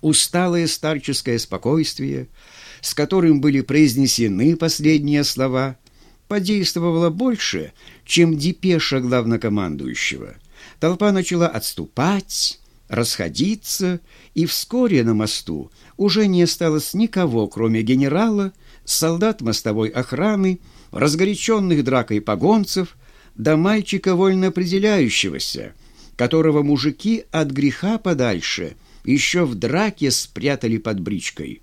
усталое старческое спокойствие, с которым были произнесены последние слова, подействовало больше, чем депеша главнокомандующего. Толпа начала отступать, расходиться, и вскоре на мосту уже не осталось никого, кроме генерала, солдат мостовой охраны, разгоряченных дракой погонцев, да мальчика вольно определяющегося, которого мужики от греха подальше еще в драке спрятали под бричкой.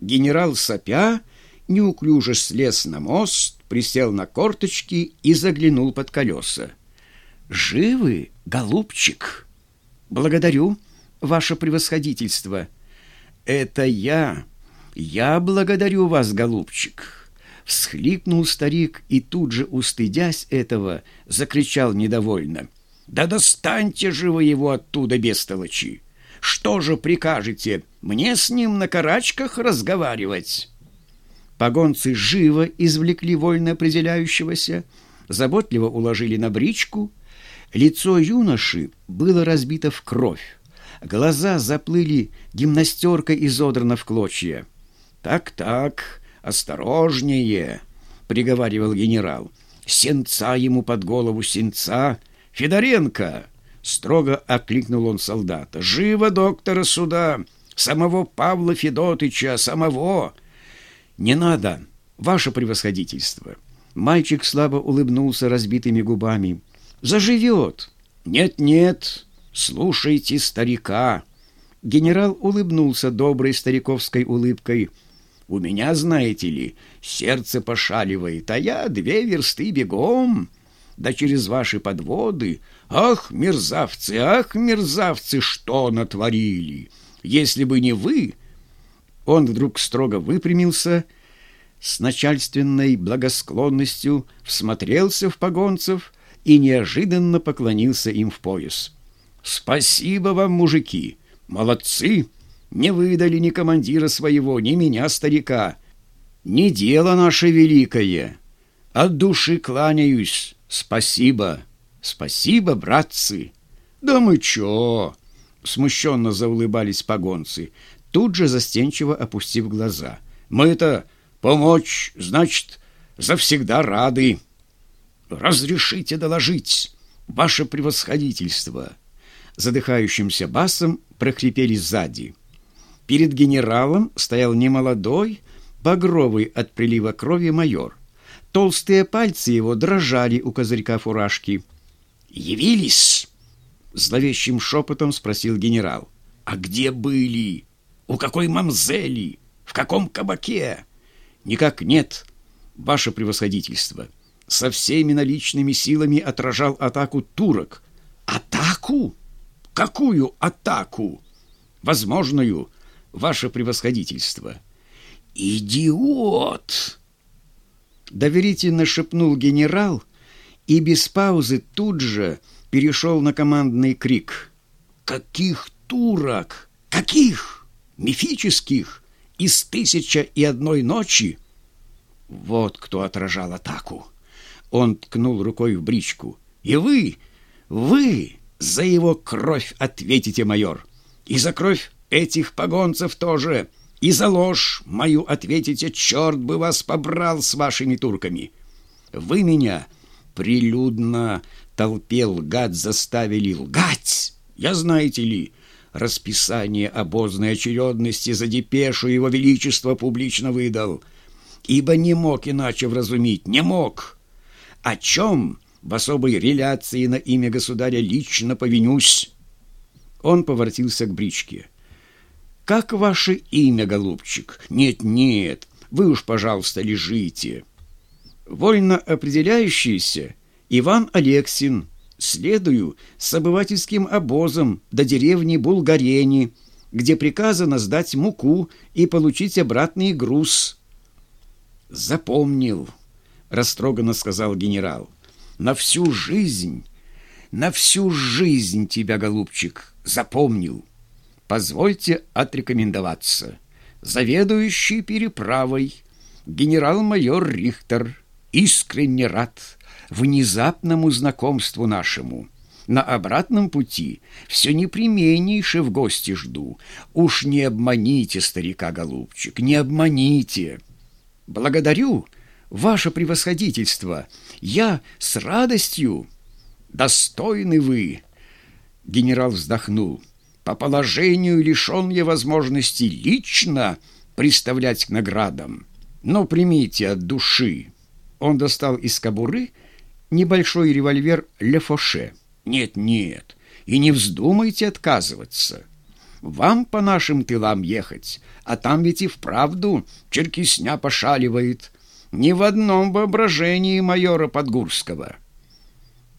Генерал сопя неуклюже слез на мост, присел на корточки и заглянул под колеса. «Живы, голубчик?» «Благодарю, ваше превосходительство». «Это я. Я благодарю вас, голубчик». Всхлипнул старик и тут же, устыдясь этого, закричал недовольно. «Да достаньте же вы его оттуда, бестолочи! Что же прикажете, мне с ним на карачках разговаривать?» Погонцы живо извлекли вольно определяющегося, заботливо уложили на бричку. Лицо юноши было разбито в кровь. Глаза заплыли гимнастеркой изодрано в клочья. «Так-так, осторожнее!» — приговаривал генерал. «Сенца ему под голову, сенца! Федоренко!» — строго окликнул он солдата. «Живо доктора сюда! Самого Павла Федотыча, самого!» «Не надо, ваше превосходительство!» Мальчик слабо улыбнулся разбитыми губами. «Заживет!» «Нет-нет, слушайте старика!» Генерал улыбнулся доброй стариковской улыбкой. «У меня, знаете ли, сердце пошаливает, а я две версты бегом, да через ваши подводы. Ах, мерзавцы, ах, мерзавцы, что натворили! Если бы не вы...» Он вдруг строго выпрямился с начальственной благосклонностью, всмотрелся в погонцев и неожиданно поклонился им в пояс. «Спасибо вам, мужики! Молодцы! Не выдали ни командира своего, ни меня, старика. Не дело наше великое. От души кланяюсь. Спасибо! Спасибо, братцы!» «Да мы чё?» — смущенно заулыбались погонцы, тут же застенчиво опустив глаза. «Мы-то помочь, значит, завсегда рады». «Разрешите доложить, ваше превосходительство!» Задыхающимся басом прохрипели сзади. Перед генералом стоял немолодой, багровый от прилива крови майор. Толстые пальцы его дрожали у козырька фуражки. «Явились?» — зловещим шепотом спросил генерал. «А где были? У какой мамзели? В каком кабаке?» «Никак нет, ваше превосходительство» со всеми наличными силами отражал атаку турок. Атаку? Какую атаку? Возможную, ваше превосходительство. Идиот! Доверительно шепнул генерал и без паузы тут же перешел на командный крик. Каких турок? Каких? Мифических? Из тысяча и одной ночи? Вот кто отражал атаку. Он ткнул рукой в бричку. «И вы, вы за его кровь ответите, майор! И за кровь этих погонцев тоже! И за ложь мою ответите, черт бы вас побрал с вашими турками! Вы меня прилюдно толпе лгать заставили лгать! Я, знаете ли, расписание обозной очередности за депешу его величества публично выдал, ибо не мог иначе вразумить, не мог!» о чем в особой реляции на имя государя лично повинюсь. Он поворотился к бричке. «Как ваше имя, голубчик? Нет-нет, вы уж, пожалуйста, лежите». Вольно определяющийся Иван Алексин, следую с обывательским обозом до деревни Булгарени, где приказано сдать муку и получить обратный груз. Запомнил растроганно сказал генерал. На всю жизнь, на всю жизнь тебя, голубчик, запомнил. Позвольте отрекомендоваться. Заведующий переправой, генерал-майор Рихтер, искренне рад внезапному знакомству нашему. На обратном пути все непременнейше в гости жду. Уж не обманите, старика, голубчик, не обманите. Благодарю, ваше превосходительство. Я с радостью. Достойны вы. Генерал вздохнул. По положению лишен я возможности лично представлять к наградам. Но примите от души. Он достал из кобуры небольшой револьвер «Лефоше». Нет, нет, и не вздумайте отказываться. Вам по нашим тылам ехать, а там ведь и вправду черкисня пошаливает. Ни в одном воображении майора Подгурского.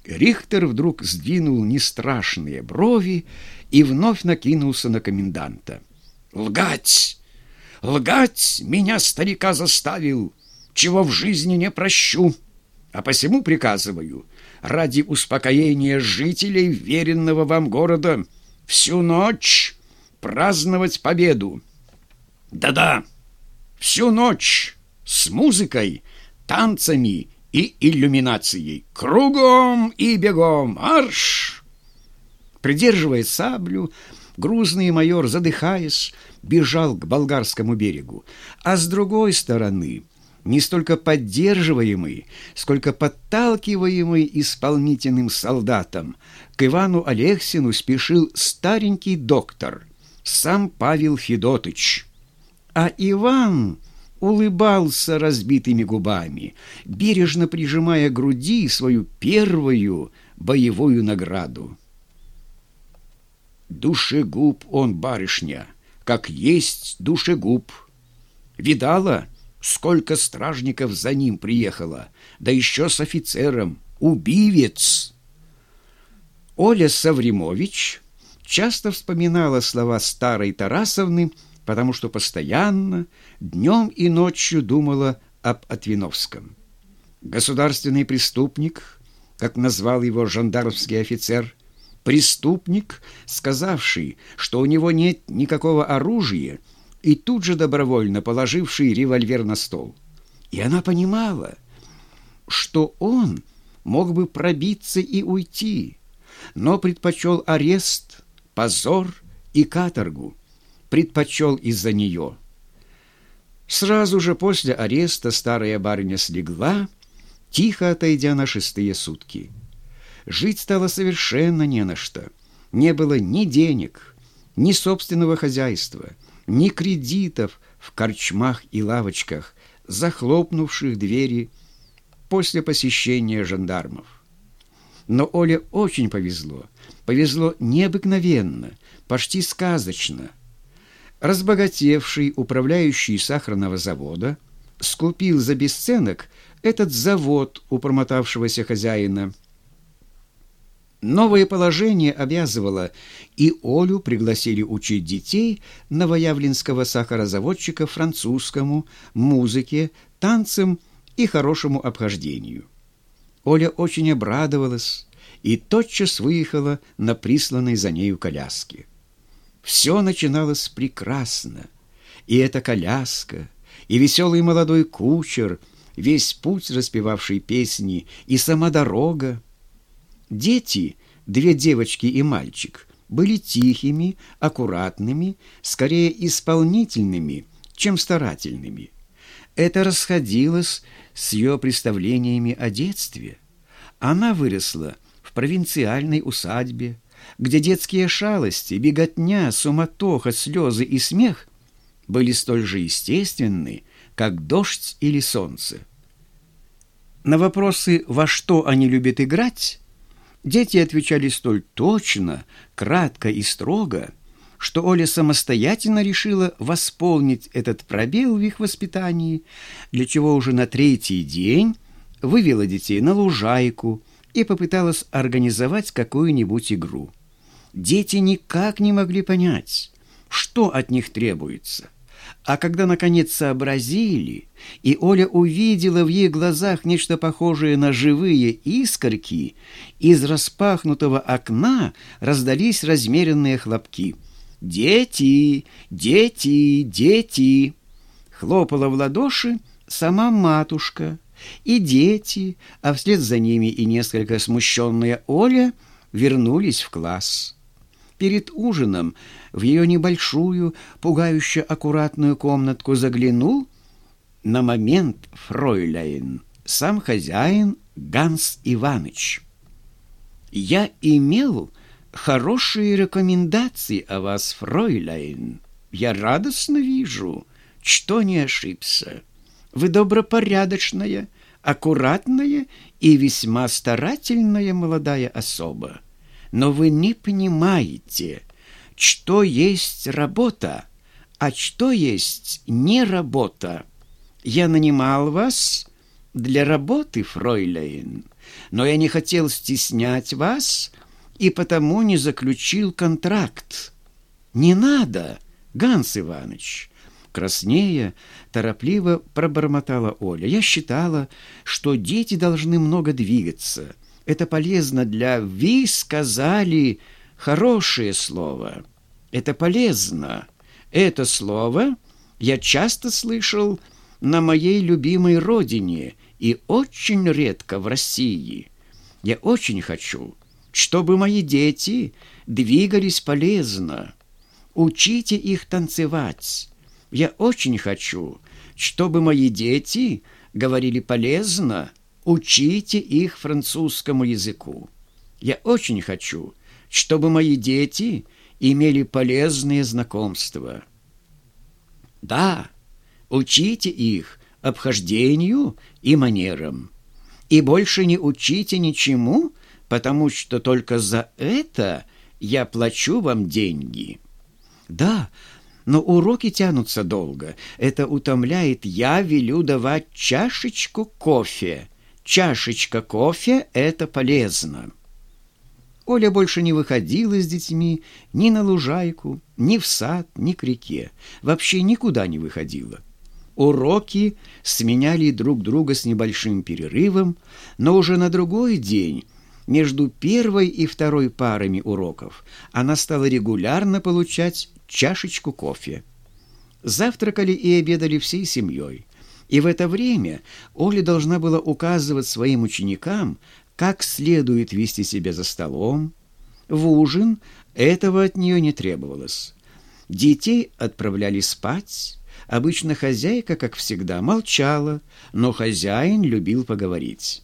Рихтер вдруг сдвинул нестрашные брови и вновь накинулся на коменданта. «Лгать! Лгать меня старика заставил, чего в жизни не прощу, а посему приказываю ради успокоения жителей веренного вам города всю ночь праздновать победу. Да-да, всю ночь с музыкой, танцами и иллюминацией. Кругом и бегом, марш! Придерживая саблю, грузный майор, задыхаясь, бежал к болгарскому берегу, а с другой стороны — не столько поддерживаемый, сколько подталкиваемый исполнительным солдатом, к Ивану Алексину спешил старенький доктор, сам Павел Федотыч. А Иван улыбался разбитыми губами, бережно прижимая к груди свою первую боевую награду. Душегуб он, барышня, как есть душегуб. Видала — Сколько стражников за ним приехало, да еще с офицером. Убивец! Оля Савримович часто вспоминала слова старой Тарасовны, потому что постоянно, днем и ночью думала об Отвиновском. Государственный преступник, как назвал его жандармский офицер, преступник, сказавший, что у него нет никакого оружия, и тут же добровольно положивший револьвер на стол. И она понимала, что он мог бы пробиться и уйти, но предпочел арест, позор и каторгу, предпочел из-за нее. Сразу же после ареста старая барыня слегла, тихо отойдя на шестые сутки. Жить стало совершенно не на что. Не было ни денег, ни собственного хозяйства — ни кредитов в корчмах и лавочках, захлопнувших двери после посещения жандармов. Но Оле очень повезло. Повезло необыкновенно, почти сказочно. Разбогатевший управляющий сахарного завода скупил за бесценок этот завод у промотавшегося хозяина – Новое положение обязывало, и Олю пригласили учить детей новоявленского сахарозаводчика французскому, музыке, танцам и хорошему обхождению. Оля очень обрадовалась и тотчас выехала на присланной за нею коляске. Все начиналось прекрасно, и эта коляска, и веселый молодой кучер, весь путь распевавший песни, и сама дорога — Дети, две девочки и мальчик, были тихими, аккуратными, скорее исполнительными, чем старательными. Это расходилось с ее представлениями о детстве. Она выросла в провинциальной усадьбе, где детские шалости, беготня, суматоха, слезы и смех были столь же естественны, как дождь или солнце. На вопросы «во что они любят играть» Дети отвечали столь точно, кратко и строго, что Оля самостоятельно решила восполнить этот пробел в их воспитании, для чего уже на третий день вывела детей на лужайку и попыталась организовать какую-нибудь игру. Дети никак не могли понять, что от них требуется – а когда, наконец, сообразили, и Оля увидела в их глазах нечто похожее на живые искорки, из распахнутого окна раздались размеренные хлопки. «Дети! Дети! Дети!» Хлопала в ладоши сама матушка, и дети, а вслед за ними и несколько смущенная Оля вернулись в класс. Перед ужином в ее небольшую, пугающе аккуратную комнатку заглянул на момент фройляйн, сам хозяин Ганс Иваныч. «Я имел хорошие рекомендации о вас, фройляйн. Я радостно вижу, что не ошибся. Вы добропорядочная, аккуратная и весьма старательная молодая особа. Но вы не понимаете, что есть работа, а что есть не работа. Я нанимал вас для работы, фройляйн, но я не хотел стеснять вас и потому не заключил контракт. Не надо, Ганс Иванович. Краснея, торопливо пробормотала Оля. Я считала, что дети должны много двигаться. Это полезно для «вы сказали» хорошее слово. Это полезно. Это слово я часто слышал на моей любимой родине и очень редко в России. Я очень хочу, чтобы мои дети двигались полезно. Учите их танцевать. Я очень хочу, чтобы мои дети говорили полезно. Учите их французскому языку. Я очень хочу, чтобы мои дети имели полезные знакомства. Да, учите их обхождению и манерам. И больше не учите ничему, потому что только за это я плачу вам деньги. Да, но уроки тянутся долго. Это утомляет. Я велю давать чашечку кофе. Чашечка кофе — это полезно. Оля больше не выходила с детьми ни на лужайку, ни в сад, ни к реке. Вообще никуда не выходила. Уроки сменяли друг друга с небольшим перерывом, но уже на другой день между первой и второй парами уроков она стала регулярно получать чашечку кофе. Завтракали и обедали всей семьей. И в это время Оля должна была указывать своим ученикам, как следует вести себя за столом. В ужин этого от нее не требовалось. Детей отправляли спать. Обычно хозяйка, как всегда, молчала, но хозяин любил поговорить.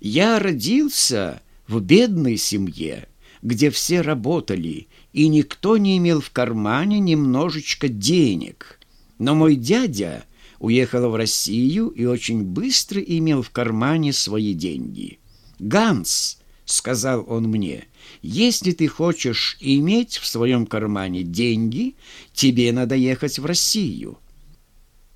«Я родился в бедной семье, где все работали, и никто не имел в кармане немножечко денег. Но мой дядя уехал в Россию и очень быстро имел в кармане свои деньги». «Ганс», — сказал он мне, — «если ты хочешь иметь в своем кармане деньги, тебе надо ехать в Россию.